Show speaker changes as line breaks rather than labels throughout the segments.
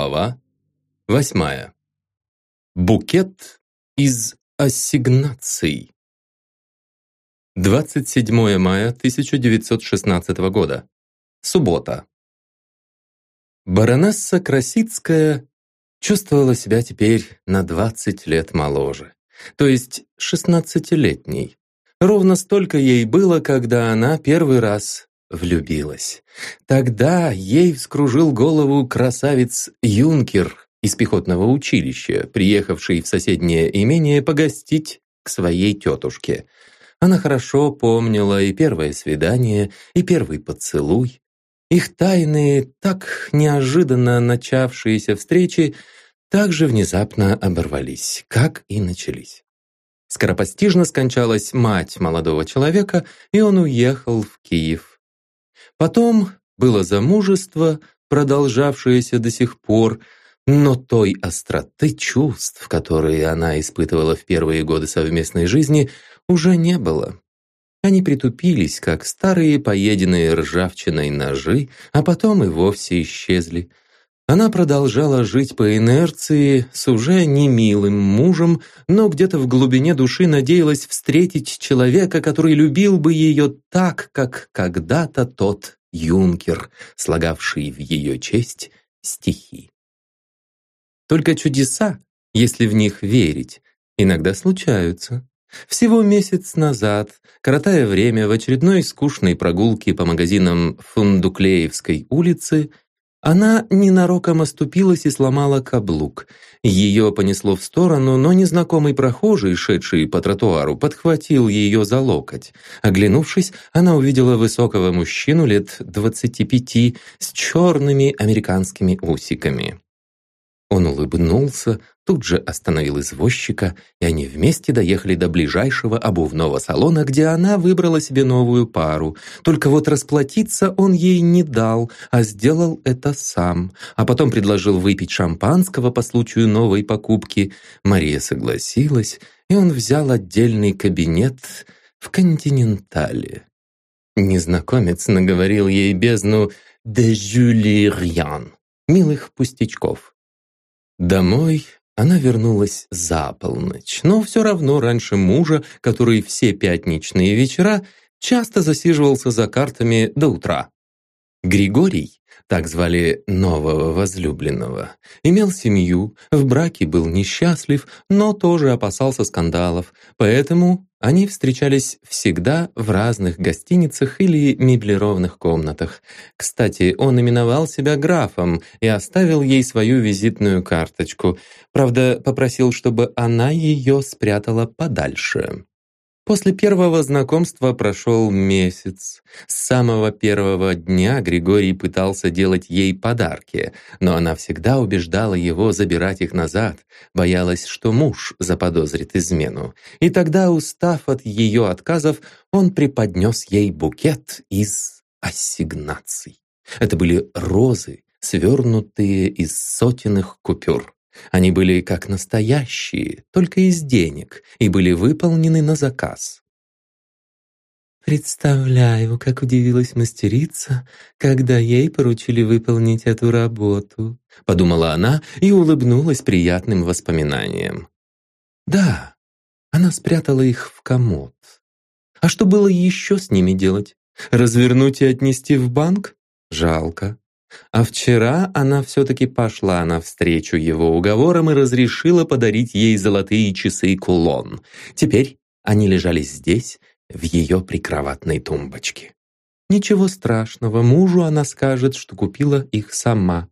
Глава восьмая. Букет из ассигнаций. 27 мая 1916 года. Суббота. Баронесса Красицкая чувствовала себя теперь на 20 лет моложе, то есть 16-летней. Ровно столько ей было, когда она первый раз влюбилась. Тогда ей вскружил голову красавец Юнкер из пехотного училища, приехавший в соседнее имение погостить к своей тетушке. Она хорошо помнила и первое свидание, и первый поцелуй. Их тайные, так неожиданно начавшиеся встречи также внезапно оборвались, как и начались. Скоропостижно скончалась мать молодого человека, и он уехал в Киев Потом было замужество, продолжавшееся до сих пор, но той остроты чувств, которые она испытывала в первые годы совместной жизни, уже не было. Они притупились, как старые поеденные ржавчиной ножи, а потом и вовсе исчезли. Она продолжала жить по инерции с уже не милым мужем, но где-то в глубине души надеялась встретить человека, который любил бы ее так, как когда-то тот юнкер, слагавший в ее честь стихи. Только чудеса, если в них верить, иногда случаются. Всего месяц назад, коротая время в очередной скучной прогулке по магазинам Фундуклеевской улицы, она ненароком оступилась и сломала каблук. Ее понесло в сторону, но незнакомый прохожий, шедший по тротуару, подхватил ее за локоть. Оглянувшись, она увидела высокого мужчину лет двадцати пяти с черными американскими усиками. Он улыбнулся, тут же остановил извозчика, и они вместе доехали до ближайшего обувного салона, где она выбрала себе новую пару. Только вот расплатиться он ей не дал, а сделал это сам. А потом предложил выпить шампанского по случаю новой покупки. Мария согласилась, и он взял отдельный кабинет в «Континентале». Незнакомец наговорил ей бездну «де жюлириан» милых пустячков. Домой она вернулась за полночь, но все равно раньше мужа, который все пятничные вечера часто засиживался за картами до утра. Григорий, так звали нового возлюбленного, имел семью, в браке был несчастлив, но тоже опасался скандалов, поэтому они встречались всегда в разных гостиницах или меблированных комнатах. Кстати, он именовал себя графом и оставил ей свою визитную карточку. Правда, попросил, чтобы она ее спрятала подальше. После первого знакомства прошел месяц. С самого первого дня Григорий пытался делать ей подарки, но она всегда убеждала его забирать их назад, боялась, что муж заподозрит измену. И тогда, устав от ее отказов, он преподнес ей букет из ассигнаций. Это были розы, свернутые из сотенных купюр. Они были как настоящие, только из денег, и были выполнены на заказ. Представляю, как удивилась мастерица, когда ей поручили выполнить эту работу, подумала она и улыбнулась приятным воспоминанием. Да, она спрятала их в комод. А что было еще с ними делать? Развернуть и отнести в банк? Жалко. А вчера она все-таки пошла навстречу его уговорам и разрешила подарить ей золотые часы кулон. Теперь они лежали здесь, в ее прикроватной тумбочке. Ничего страшного, мужу она скажет, что купила их сама.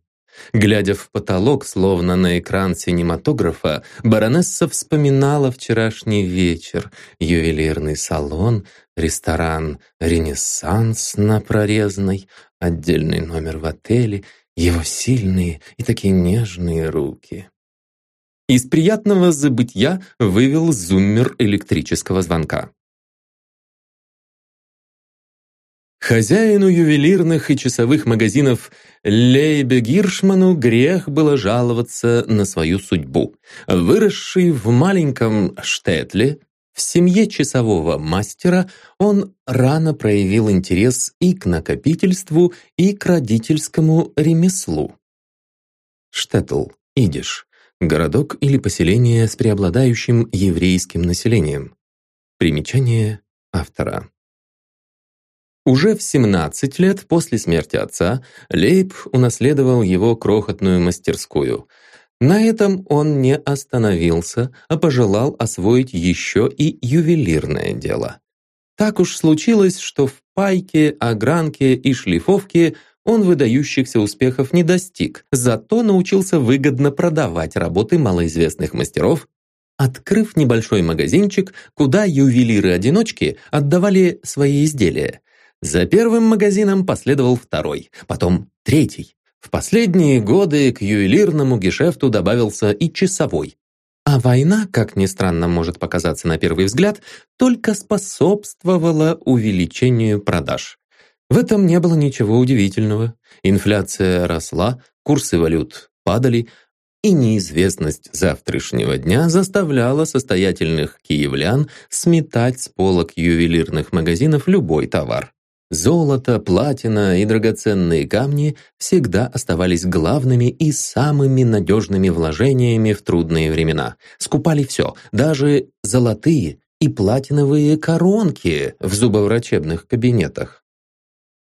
Глядя в потолок, словно на экран синематографа, баронесса вспоминала вчерашний вечер, ювелирный салон, ресторан «Ренессанс» на Прорезной, отдельный номер в отеле, его сильные и такие нежные руки. Из приятного забытья вывел зуммер электрического звонка. Хозяину ювелирных и часовых магазинов Лейбе Гиршману грех было жаловаться на свою судьбу. Выросший в маленьком Штетле, в семье часового мастера, он рано проявил интерес и к накопительству, и к родительскому ремеслу. Штеттл, идиш. Городок или поселение с преобладающим еврейским населением. Примечание автора. Уже в 17 лет после смерти отца Лейб унаследовал его крохотную мастерскую. На этом он не остановился, а пожелал освоить еще и ювелирное дело. Так уж случилось, что в пайке, огранке и шлифовке он выдающихся успехов не достиг, зато научился выгодно продавать работы малоизвестных мастеров, открыв небольшой магазинчик, куда ювелиры-одиночки отдавали свои изделия. За первым магазином последовал второй, потом третий. В последние годы к ювелирному гешефту добавился и часовой. А война, как ни странно может показаться на первый взгляд, только способствовала увеличению продаж. В этом не было ничего удивительного. Инфляция росла, курсы валют падали, и неизвестность завтрашнего дня заставляла состоятельных киевлян сметать с полок ювелирных магазинов любой товар. Золото, платина и драгоценные камни всегда оставались главными и самыми надежными вложениями в трудные времена. Скупали все, даже золотые и платиновые коронки в зубоврачебных кабинетах.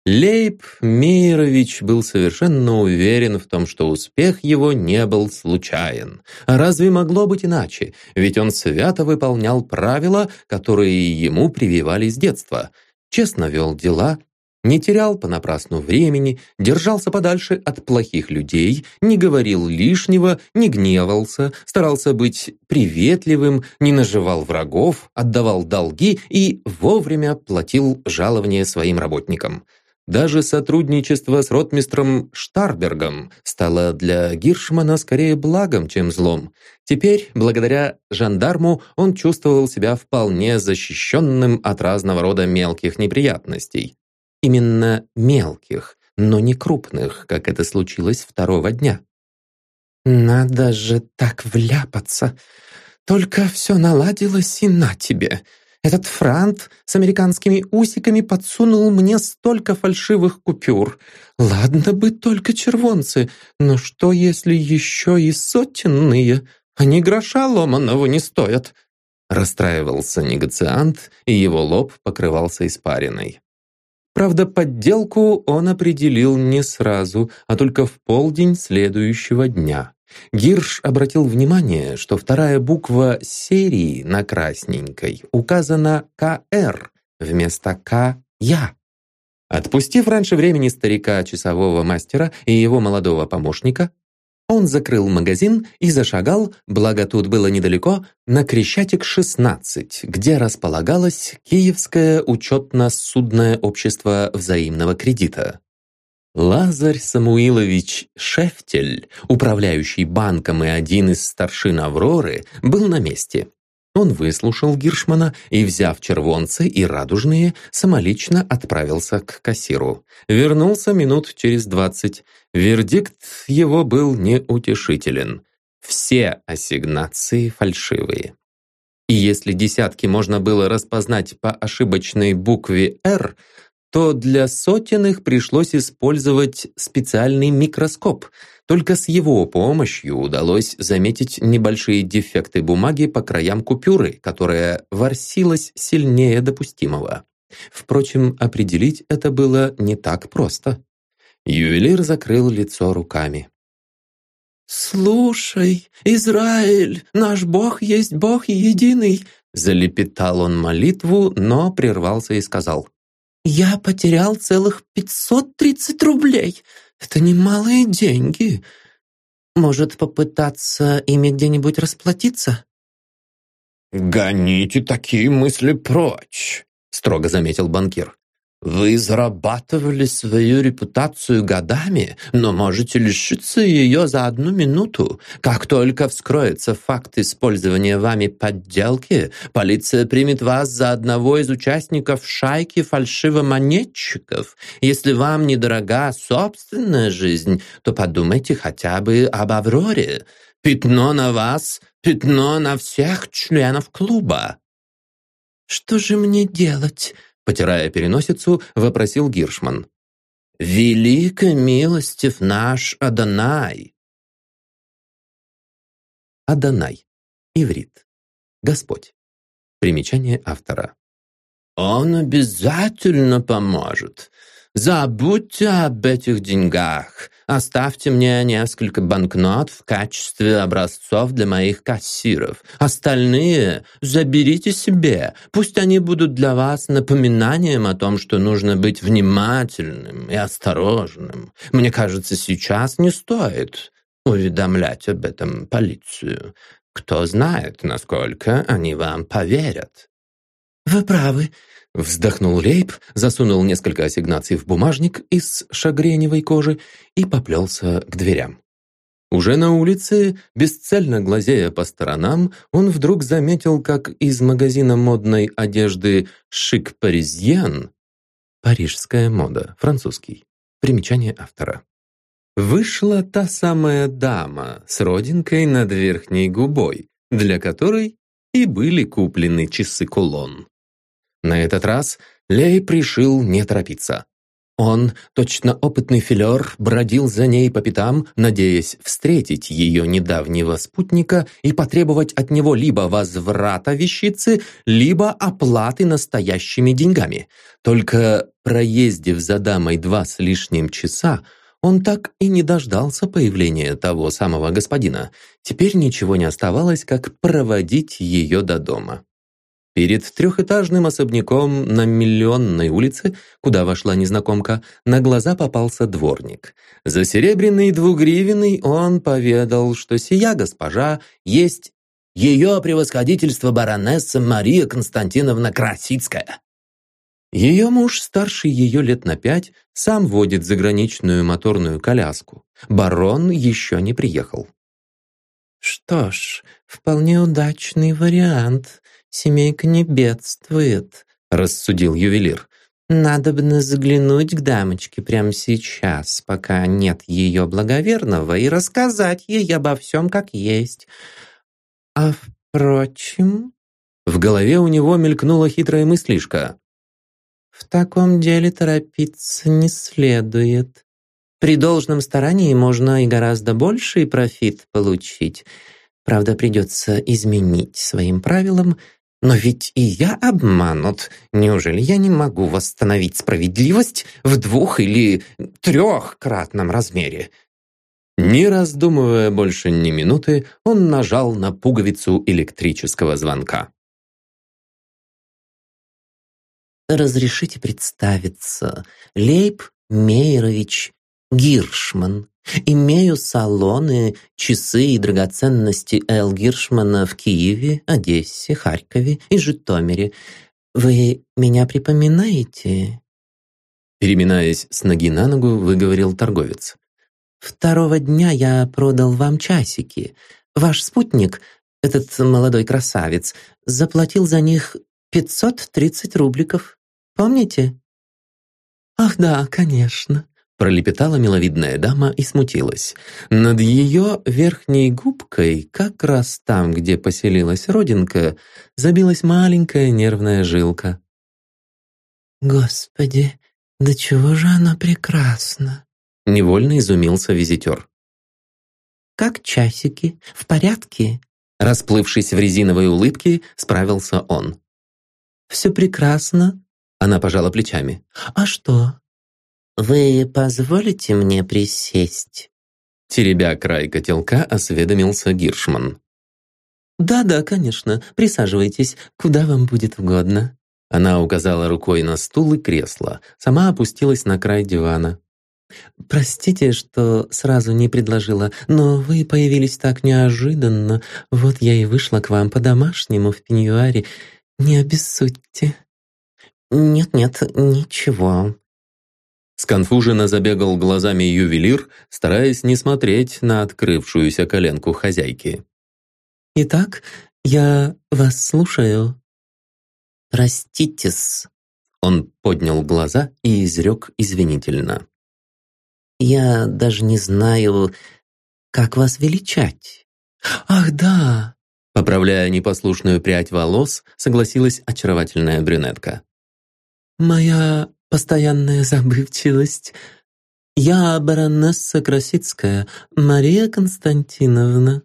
Лейб Мейрович был совершенно уверен в том, что успех его не был случайен. А разве могло быть иначе? Ведь он свято выполнял правила, которые ему прививали с детства – честно вел дела, не терял понапрасну времени, держался подальше от плохих людей, не говорил лишнего, не гневался, старался быть приветливым, не наживал врагов, отдавал долги и вовремя платил жалования своим работникам. Даже сотрудничество с ротмистром Штарбергом стало для Гиршмана скорее благом, чем злом. Теперь, благодаря жандарму, он чувствовал себя вполне защищенным от разного рода мелких неприятностей. Именно мелких, но не крупных, как это случилось второго дня. «Надо же так вляпаться! Только все наладилось и на тебе!» Этот франт с американскими усиками подсунул мне столько фальшивых купюр. Ладно бы только червонцы, но что если еще и сотенные? Они гроша ломаного не стоят». Расстраивался негациант, и его лоб покрывался испариной. Правда, подделку он определил не сразу, а только в полдень следующего дня. Гирш обратил внимание, что вторая буква серии на красненькой указана КР вместо КЯ. Отпустив раньше времени старика часового мастера и его молодого помощника, он закрыл магазин и зашагал, благо тут было недалеко, на Крещатик 16, где располагалось Киевское учетно-судное общество взаимного кредита. Лазарь Самуилович Шефтель, управляющий банком и один из старшин Авроры, был на месте. Он выслушал Гиршмана и, взяв червонцы и радужные, самолично отправился к кассиру. Вернулся минут через двадцать. Вердикт его был неутешителен. Все ассигнации фальшивые. И если десятки можно было распознать по ошибочной букве «Р», то для сотенных пришлось использовать специальный микроскоп. Только с его помощью удалось заметить небольшие дефекты бумаги по краям купюры, которая ворсилась сильнее допустимого. Впрочем, определить это было не так просто. Ювелир закрыл лицо руками. «Слушай, Израиль, наш Бог есть Бог единый!» Залепетал он молитву, но прервался и сказал. Я потерял целых 530 рублей. Это немалые деньги. Может, попытаться ими где-нибудь расплатиться?
«Гоните такие мысли прочь», — строго заметил банкир. Вы зарабатывали свою репутацию годами, но можете лишиться ее за одну минуту. Как только вскроется факт использования вами подделки, полиция примет вас за одного из участников шайки фальшивомонетчиков. Если вам недорога собственная жизнь, то подумайте хотя бы об Авроре. Пятно на вас, пятно на всех членов клуба.
«Что же мне делать?»
потирая переносицу, вопросил Гиршман.
«Велико милостив наш Адонай!»
Адонай. Иврит. Господь. Примечание автора.
«Он обязательно поможет. Забудьте об этих деньгах. Оставьте мне несколько банкнот в качестве образцов для моих кассиров. Остальные заберите себе. Пусть они будут для вас напоминанием о том, что нужно быть внимательным и осторожным. Мне кажется, сейчас не стоит уведомлять об этом полицию. Кто знает, насколько они вам поверят.
«Вы правы»,
Вздохнул Лейб, засунул несколько ассигнаций в бумажник из шагреневой кожи и поплелся к дверям. Уже на улице, бесцельно глазея по сторонам, он вдруг заметил, как из магазина модной одежды «Шик Паризьен» «Парижская мода», французский, примечание автора. Вышла та самая дама с родинкой над верхней губой, для которой и были куплены часы-кулон. На этот раз Лей пришил не торопиться. Он, точно опытный филер, бродил за ней по пятам, надеясь встретить ее недавнего спутника и потребовать от него либо возврата вещицы, либо оплаты настоящими деньгами. Только проездив за дамой два с лишним часа, он так и не дождался появления того самого господина. Теперь ничего не оставалось, как проводить ее до дома. Перед трехэтажным особняком на Миллионной улице, куда вошла незнакомка, на глаза попался дворник. За серебряный двугривенный он поведал, что сия госпожа есть ее превосходительство баронесса Мария Константиновна Красицкая. Ее муж, старше ее лет на пять, сам водит заграничную моторную коляску. Барон еще не приехал.
«Что ж, вполне удачный вариант», семейка не бедствует», — рассудил ювелир. «Надо бы заглянуть к дамочке прямо сейчас, пока нет ее благоверного, и рассказать ей обо всем как есть. А впрочем...»
В голове у него мелькнула хитрая мыслишка.
«В таком деле торопиться не следует. При должном старании можно и гораздо больший профит получить. Правда, придется изменить своим правилам — но ведь и я обманут. Неужели я не могу восстановить справедливость в двух- или трехкратном размере?
Не раздумывая больше ни минуты, он нажал на пуговицу электрического звонка.
«Разрешите представиться. Лейб Мейерович Гиршман. Имею салоны, часы и драгоценности Эл Гиршмана в Киеве, Одессе, Харькове и Житомире. Вы меня припоминаете?»
Переминаясь с ноги на ногу, выговорил торговец.
«Второго дня я продал вам часики. Ваш спутник, этот молодой красавец, заплатил за них 530 рубликов. Помните?» «Ах да, конечно»,
Пролепетала миловидная дама и смутилась. Над ее верхней губкой, как раз там, где поселилась родинка, забилась маленькая нервная жилка.
«Господи, да чего же она прекрасна!»
Невольно изумился визитер.
«Как часики? В порядке?»
Расплывшись в резиновой улыбке, справился он.
«Все прекрасно?»
Она пожала плечами.
«А что? «Вы позволите мне присесть?»
Теребя край котелка, осведомился Гиршман.
«Да-да, конечно. Присаживайтесь, куда вам будет угодно».
Она указала рукой на стул и кресло, сама опустилась на край дивана.
«Простите, что сразу не предложила, но вы появились так неожиданно. Вот я и вышла к вам по-домашнему в пеньюаре. Не обессудьте». «Нет-нет, ничего»,
Сконфуженно забегал глазами ювелир, стараясь не смотреть на открывшуюся коленку хозяйки.
«Итак, я вас слушаю».
«Простите-с», он поднял глаза и изрек извинительно.
«Я даже не знаю, как вас величать». «Ах, да!»
Поправляя непослушную прядь волос, согласилась очаровательная брюнетка.
«Моя постоянная забывчивость. Я баронесса Красицкая, Мария Константиновна».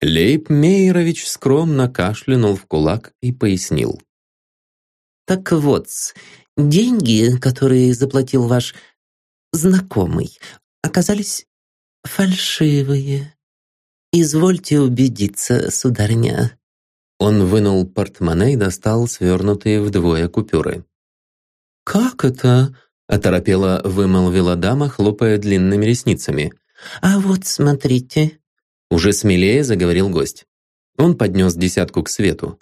Лейб Мейерович скромно кашлянул в кулак и пояснил.
«Так вот, деньги, которые заплатил ваш знакомый, оказались фальшивые. Извольте убедиться, сударыня».
Он вынул портмоне и достал свернутые вдвое купюры.
«Как это?»
— оторопела вымолвила дама, хлопая длинными ресницами.
«А вот смотрите».
Уже смелее заговорил гость. Он поднес десятку к свету.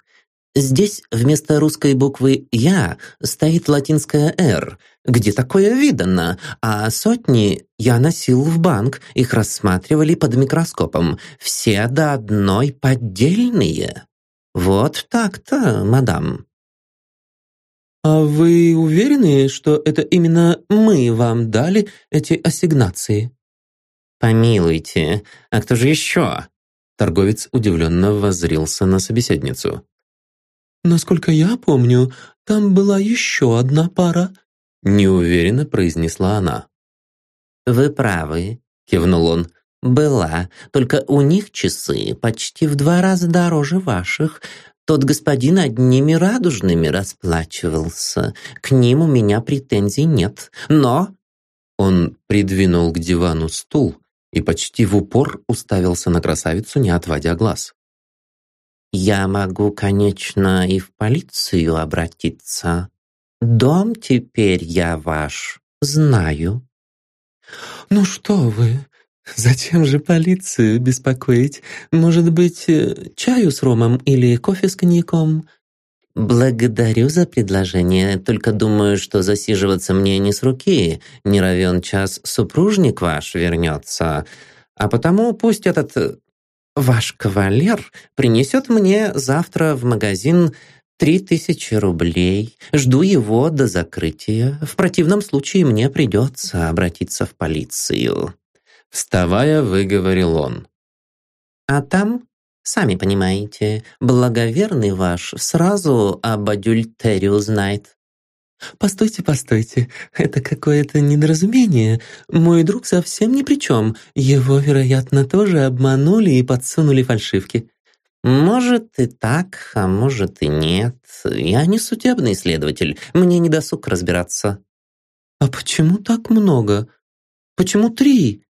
Здесь вместо русской буквы «Я» стоит латинская «Р». Где такое видано? А сотни я носил в банк, их рассматривали под микроскопом. Все до одной поддельные. Вот так-то, мадам. «А вы уверены, что это именно мы вам дали эти ассигнации?» «Помилуйте, а кто же еще?»
Торговец удивленно воззрился на собеседницу.
«Насколько я помню, там была еще одна пара»,
неуверенно произнесла она.
«Вы правы», — кивнул он. «Была, только у них часы почти в два раза дороже ваших. Тот господин одними радужными расплачивался. К ним у меня претензий нет. Но...»
Он придвинул к дивану стул и почти в упор уставился на красавицу, не отводя глаз.
Я могу, конечно, и в полицию обратиться. Дом теперь я ваш знаю. Ну что вы, зачем же полицию беспокоить? Может быть, э, чаю с ромом или кофе с коньяком? Благодарю за предложение, только думаю, что засиживаться мне не с руки. Не равен час супружник ваш вернется. А потому пусть этот э, Ваш кавалер принесет мне завтра в магазин три тысячи рублей. Жду его до закрытия. В противном случае мне придется обратиться в полицию».
Вставая, выговорил он.
«А там, сами понимаете, благоверный ваш сразу об адюльтере узнает. «Постойте, постойте, это какое-то недоразумение. Мой друг совсем ни при чем. Его, вероятно, тоже обманули и подсунули фальшивки». «Может и так, а может и нет. Я не судебный следователь, мне не досуг разбираться». «А почему так много? Почему три?»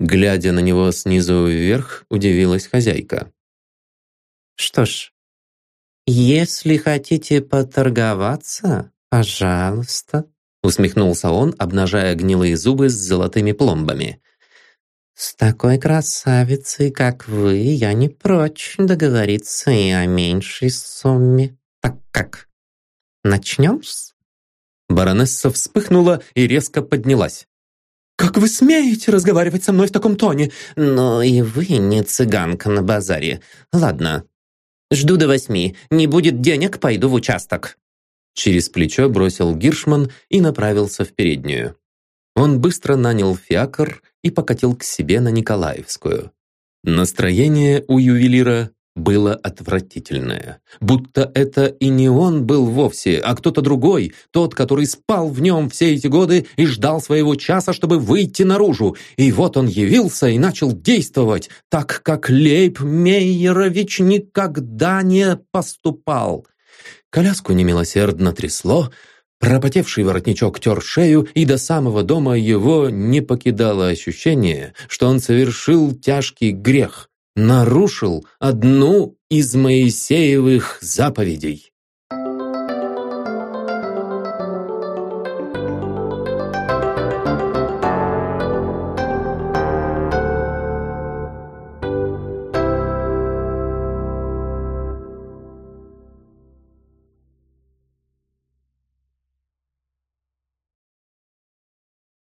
Глядя на него снизу вверх, удивилась хозяйка.
«Что ж, если хотите поторговаться, «Пожалуйста», — усмехнулся он, обнажая гнилые зубы с золотыми пломбами. «С такой красавицей, как вы, я не прочь договориться и о меньшей сумме. Так как? Начнем-с?»
Баронесса вспыхнула и резко поднялась.
«Как вы смеете разговаривать со мной в таком тоне?» «Но и вы не цыганка на базаре. Ладно, жду до восьми. Не будет денег, пойду в участок».
Через плечо бросил Гиршман и направился в переднюю. Он быстро нанял фиакр и покатил к себе на Николаевскую. Настроение у ювелира было отвратительное. Будто это и не он был вовсе, а кто-то другой, тот, который спал в нем все эти годы и ждал своего часа, чтобы выйти наружу. И вот он явился и начал действовать, так как Лейб Мейерович никогда не поступал. Коляску немилосердно трясло, пропотевший воротничок тер шею, и до самого дома его не покидало ощущение, что он совершил тяжкий грех, нарушил одну из Моисеевых заповедей.